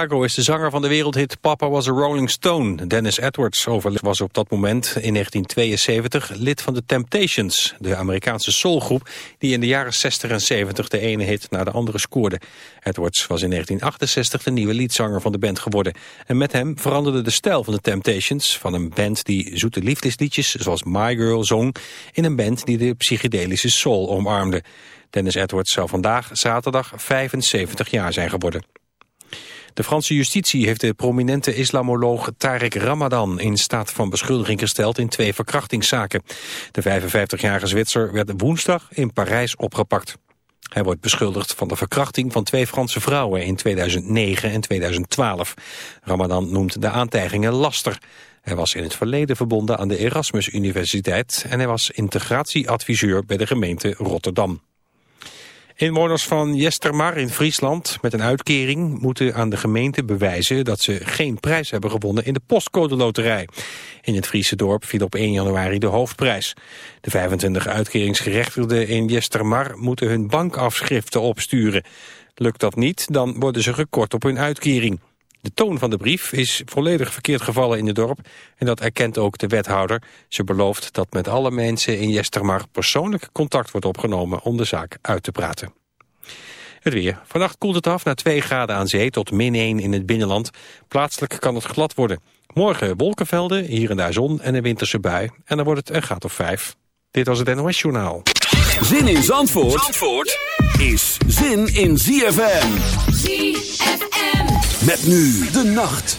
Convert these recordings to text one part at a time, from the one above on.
Chicago is de zanger van de wereldhit Papa Was a Rolling Stone. Dennis Edwards was op dat moment in 1972 lid van de Temptations, de Amerikaanse soulgroep die in de jaren 60 en 70 de ene hit naar de andere scoorde. Edwards was in 1968 de nieuwe liedzanger van de band geworden. En met hem veranderde de stijl van de Temptations van een band die zoete liefdesliedjes zoals My Girl zong in een band die de psychedelische soul omarmde. Dennis Edwards zou vandaag zaterdag 75 jaar zijn geworden. De Franse justitie heeft de prominente islamoloog Tarek Ramadan in staat van beschuldiging gesteld in twee verkrachtingszaken. De 55-jarige Zwitser werd woensdag in Parijs opgepakt. Hij wordt beschuldigd van de verkrachting van twee Franse vrouwen in 2009 en 2012. Ramadan noemt de aantijgingen laster. Hij was in het verleden verbonden aan de Erasmus Universiteit en hij was integratieadviseur bij de gemeente Rotterdam. Inwoners van Jestermar in Friesland met een uitkering moeten aan de gemeente bewijzen dat ze geen prijs hebben gewonnen in de postcode loterij. In het Friese dorp viel op 1 januari de hoofdprijs. De 25 uitkeringsgerechtigden in Jestermar moeten hun bankafschriften opsturen. Lukt dat niet, dan worden ze gekort op hun uitkering. De toon van de brief is volledig verkeerd gevallen in het dorp en dat erkent ook de wethouder. Ze belooft dat met alle mensen in Jestermar persoonlijk contact wordt opgenomen om de zaak uit te praten. Het weer. Vannacht koelt het af naar 2 graden aan zee tot min 1 in het binnenland. Plaatselijk kan het glad worden. Morgen wolkenvelden, hier en daar zon en een winterse bui. En dan wordt het een graad of 5. Dit was het NOS Journaal. Zin in Zandvoort, Zandvoort is zin in ZFM. ZFM. Met nu de nacht.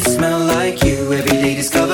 smell like you. Every day discover.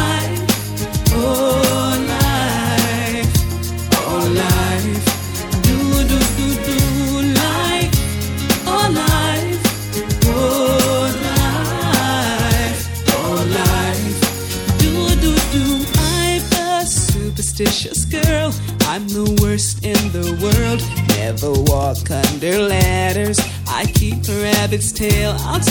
tale. I'll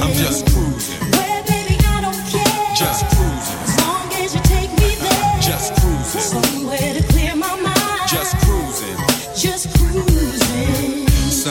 I'm just cruising,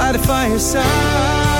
by the fireside.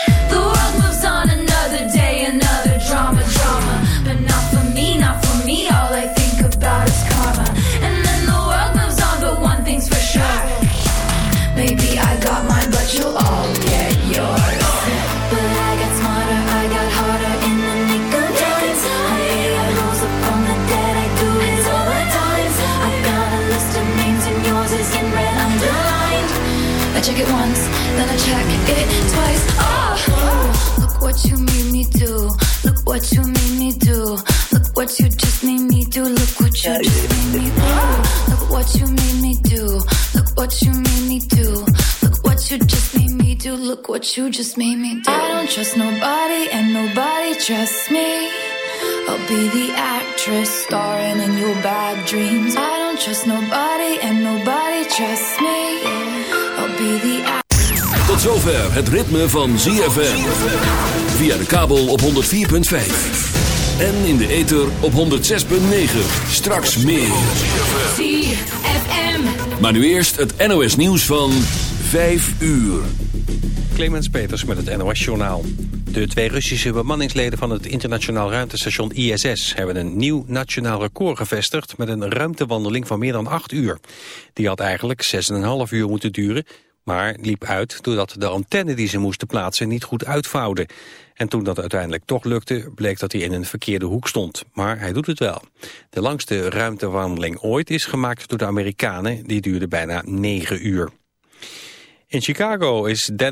Look what you just made me do. Look what you made me do. Look what you made me do. Look what you just made me do. Look what you just made me do. I don't trust nobody and nobody trusts me. I'll be the actress starring in your bad dreams. I don't trust nobody and nobody trusts me. I'll be the actress. Tot zover het ritme van ZFM. Via de kabel op 104.5. En in de ether op 106.9. Straks meer. ZFM. Maar nu eerst het NOS nieuws van 5 uur. Clemens Peters met het NOS-journaal. De twee Russische bemanningsleden van het internationaal ruimtestation ISS... hebben een nieuw nationaal record gevestigd... met een ruimtewandeling van meer dan 8 uur. Die had eigenlijk 6,5 uur moeten duren... maar liep uit doordat de antenne die ze moesten plaatsen... niet goed uitvouwde. En toen dat uiteindelijk toch lukte... bleek dat hij in een verkeerde hoek stond. Maar hij doet het wel. De langste ruimtewandeling ooit is gemaakt door de Amerikanen. Die duurde bijna 9 uur. In Chicago is Dennis...